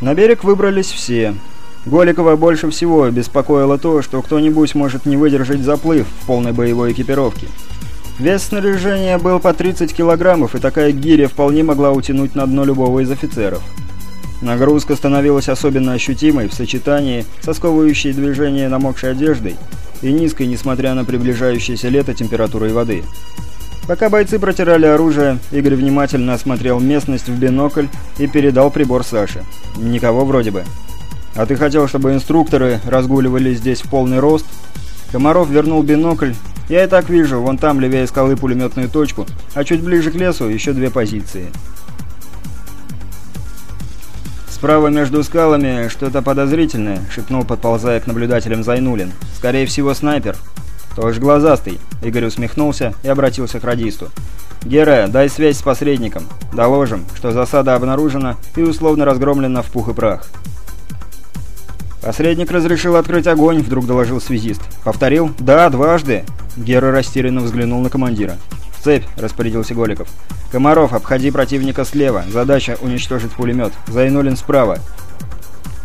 На берег выбрались все. Голикова больше всего беспокоило то, что кто-нибудь может не выдержать заплыв в полной боевой экипировке. Вес снаряжения был по 30 килограммов, и такая гиря вполне могла утянуть на дно любого из офицеров. Нагрузка становилась особенно ощутимой в сочетании со сковывающей движение намокшей одеждой и низкой, несмотря на приближающееся лето, температурой воды. Пока бойцы протирали оружие, Игорь внимательно осмотрел местность в бинокль и передал прибор Саше. Никого вроде бы. «А ты хотел, чтобы инструкторы разгуливали здесь в полный рост?» Комаров вернул бинокль. «Я и так вижу, вон там левее скалы пулеметную точку, а чуть ближе к лесу еще две позиции». «Справа между скалами что-то подозрительное», — шепнул, подползая к наблюдателям Зайнулин. «Скорее всего, снайпер». «Тоже глазастый», — Игорь усмехнулся и обратился к радисту. «Гера, дай связь с посредником. Доложим, что засада обнаружена и условно разгромлена в пух и прах». «Посредник разрешил открыть огонь», — вдруг доложил связист. «Повторил?» «Да, дважды». Гера растерянно взглянул на командира. «В цепь», — распорядился Голиков. «Комаров, обходи противника слева. Задача — уничтожить пулемет. Зайнулин справа».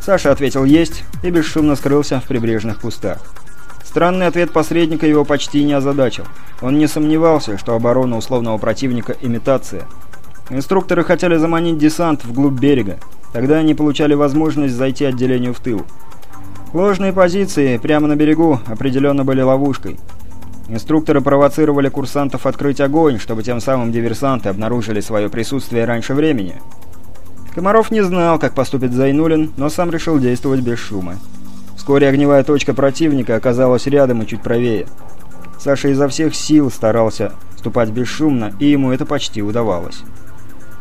Саша ответил «Есть» и бесшумно скрылся в прибрежных кустах. Странный ответ посредника его почти не озадачил. Он не сомневался, что оборона условного противника – имитация. Инструкторы хотели заманить десант вглубь берега. Тогда они получали возможность зайти отделению в тыл. Ложные позиции прямо на берегу определенно были ловушкой. Инструкторы провоцировали курсантов открыть огонь, чтобы тем самым диверсанты обнаружили свое присутствие раньше времени. Комаров не знал, как поступит Зайнулин, но сам решил действовать без шума. Вскоре огневая точка противника оказалась рядом и чуть правее. Саша изо всех сил старался ступать бесшумно, и ему это почти удавалось.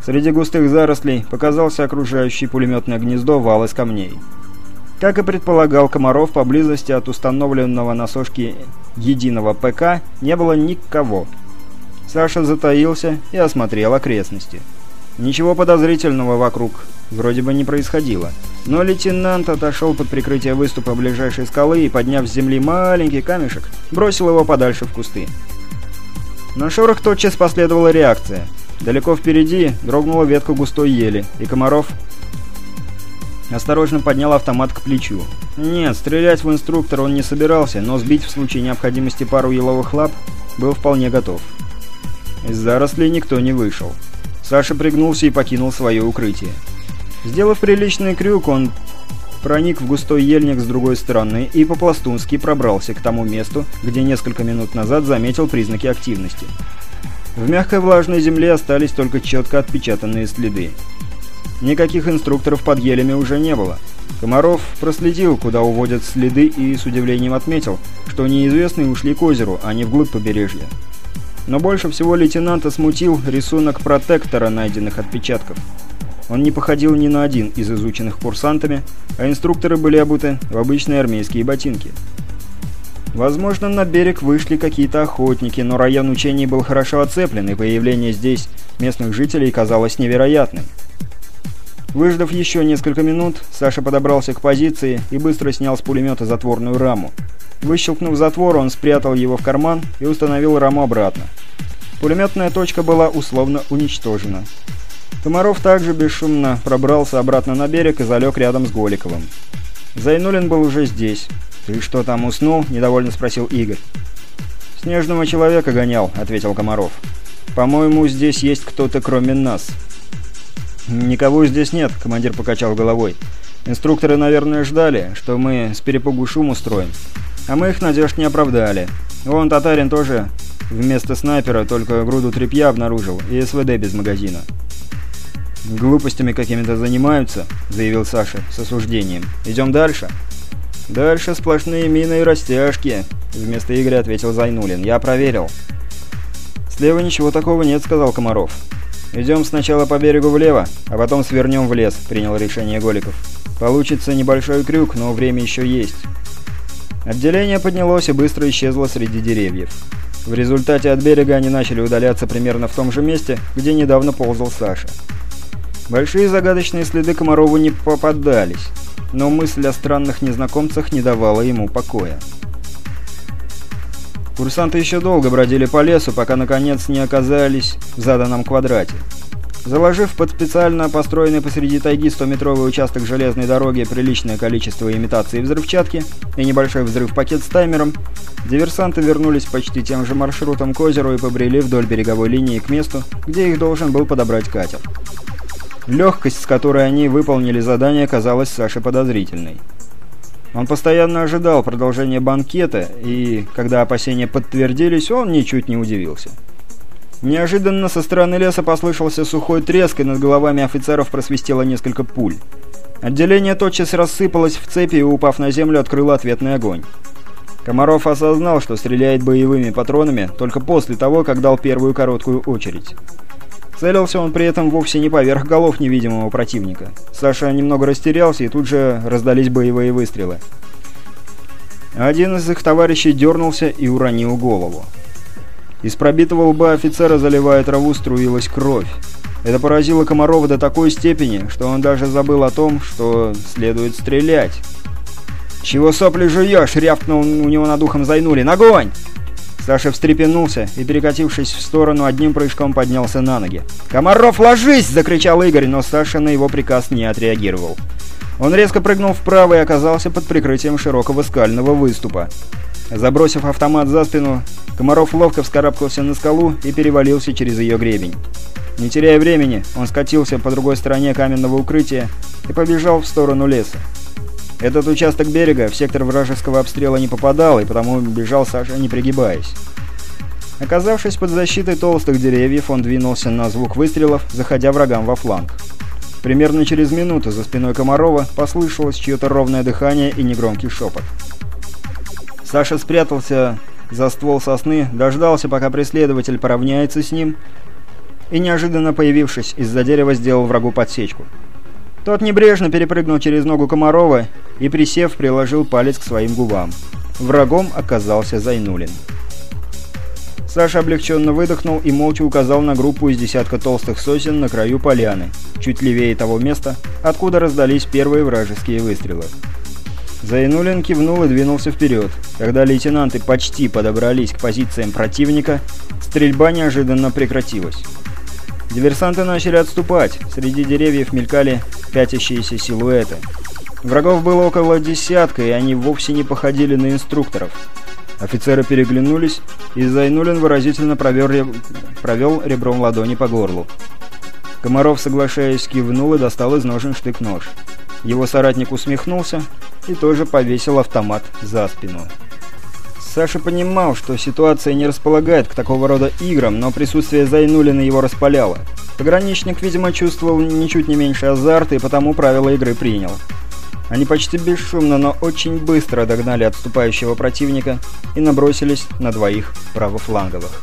Среди густых зарослей показался окружающий пулеметное гнездо вал из камней. Как и предполагал Комаров, поблизости от установленного на сошке единого ПК не было никого. Саша затаился и осмотрел окрестности. Ничего подозрительного вокруг вроде бы не происходило. Но лейтенант отошел под прикрытие выступа ближайшей скалы и, подняв с земли маленький камешек, бросил его подальше в кусты. На шорох тотчас последовала реакция. Далеко впереди дрогнула ветка густой ели, и Комаров Осторожно поднял автомат к плечу. Нет, стрелять в инструктора он не собирался, но сбить в случае необходимости пару еловых лап был вполне готов. Из зарослей никто не вышел. Саша пригнулся и покинул свое укрытие. Сделав приличный крюк, он проник в густой ельник с другой стороны и по-пластунски пробрался к тому месту, где несколько минут назад заметил признаки активности. В мягкой влажной земле остались только четко отпечатанные следы. Никаких инструкторов под елями уже не было. Комаров проследил, куда уводят следы и с удивлением отметил, что неизвестные ушли к озеру, а не вглубь побережья. Но больше всего лейтенанта смутил рисунок протектора найденных отпечатков. Он не походил ни на один из изученных курсантами, а инструкторы были обуты в обычные армейские ботинки. Возможно, на берег вышли какие-то охотники, но район учений был хорошо оцеплен, и появление здесь местных жителей казалось невероятным. Выждав еще несколько минут, Саша подобрался к позиции и быстро снял с пулемета затворную раму. Выщелкнув затвор, он спрятал его в карман и установил раму обратно. Пулеметная точка была условно уничтожена. Комаров также бесшумно пробрался обратно на берег и залег рядом с Голиковым. Зайнулин был уже здесь. «Ты что там, уснул?» – недовольно спросил Игорь. «Снежного человека гонял», – ответил Комаров. «По-моему, здесь есть кто-то кроме нас». «Никого здесь нет», — командир покачал головой. «Инструкторы, наверное, ждали, что мы с перепугу шум устроим. А мы их надежд не оправдали. Вон татарин тоже вместо снайпера только груду тряпья обнаружил и СВД без магазина». «Глупостями какими-то занимаются», — заявил Саша с осуждением. «Идем дальше?» «Дальше сплошные мины и растяжки», — вместо Игоря ответил Зайнулин. «Я проверил». «Слева ничего такого нет», — сказал Комаров. «Идем сначала по берегу влево, а потом свернем в лес», — принял решение Голиков. «Получится небольшой крюк, но время еще есть». Отделение поднялось и быстро исчезло среди деревьев. В результате от берега они начали удаляться примерно в том же месте, где недавно ползал Саша. Большие загадочные следы Комарову не попадались, но мысль о странных незнакомцах не давала ему покоя. Курсанты еще долго бродили по лесу, пока наконец не оказались в заданном квадрате. Заложив под специально построенный посреди тайги 100-метровый участок железной дороги приличное количество имитаций взрывчатки и небольшой взрыв-пакет с таймером, диверсанты вернулись почти тем же маршрутом к озеру и побрели вдоль береговой линии к месту, где их должен был подобрать катер. Легкость, с которой они выполнили задание, казалась Саше подозрительной. Он постоянно ожидал продолжения банкета, и, когда опасения подтвердились, он ничуть не удивился. Неожиданно со стороны леса послышался сухой треск, и над головами офицеров просвистело несколько пуль. Отделение тотчас рассыпалось в цепи и, упав на землю, открыло ответный огонь. Комаров осознал, что стреляет боевыми патронами только после того, как дал первую короткую очередь. Целился он при этом вовсе не поверх голов невидимого противника. Саша немного растерялся, и тут же раздались боевые выстрелы. Один из их товарищей дернулся и уронил голову. Из пробитого лба офицера, заливая траву, струилась кровь. Это поразило Комарова до такой степени, что он даже забыл о том, что следует стрелять. «Чего сопли жуешь?» — рявкнул у него над ухом Зайнулин. «Огонь!» Саша встрепенулся и, перекатившись в сторону, одним прыжком поднялся на ноги. «Комаров, ложись!» — закричал Игорь, но Саша на его приказ не отреагировал. Он резко прыгнул вправо и оказался под прикрытием широкого скального выступа. Забросив автомат за спину, Комаров ловко вскарабкался на скалу и перевалился через ее гребень. Не теряя времени, он скатился по другой стороне каменного укрытия и побежал в сторону леса. Этот участок берега в сектор вражеского обстрела не попадал, и потому бежал Саша, не пригибаясь. Оказавшись под защитой толстых деревьев, он двинулся на звук выстрелов, заходя врагам во фланг. Примерно через минуту за спиной Комарова послышалось чье-то ровное дыхание и негромкий шепот. Саша спрятался за ствол сосны, дождался, пока преследователь поравняется с ним, и, неожиданно появившись из-за дерева, сделал врагу подсечку. Тот небрежно перепрыгнул через ногу Комарова и, присев, приложил палец к своим губам. Врагом оказался Зайнулин. Саша облегченно выдохнул и молча указал на группу из десятка толстых сосен на краю поляны, чуть левее того места, откуда раздались первые вражеские выстрелы. Зайнулин кивнул и двинулся вперед. Когда лейтенанты почти подобрались к позициям противника, стрельба неожиданно прекратилась. Диверсанты начали отступать, среди деревьев мелькали пятящиеся силуэты. Врагов было около десятка, и они вовсе не походили на инструкторов. Офицеры переглянулись, и Зайнулин выразительно провел, провел ребром ладони по горлу. Комаров, соглашаясь, кивнул и достал из ножен штык-нож. Его соратник усмехнулся и тоже повесил автомат за спину. Саша понимал, что ситуация не располагает к такого рода играм, но присутствие Зайнулина его распаляло. Пограничник, видимо, чувствовал ничуть не меньше азарта и потому правила игры принял. Они почти бесшумно, но очень быстро догнали отступающего противника и набросились на двоих правофланговых.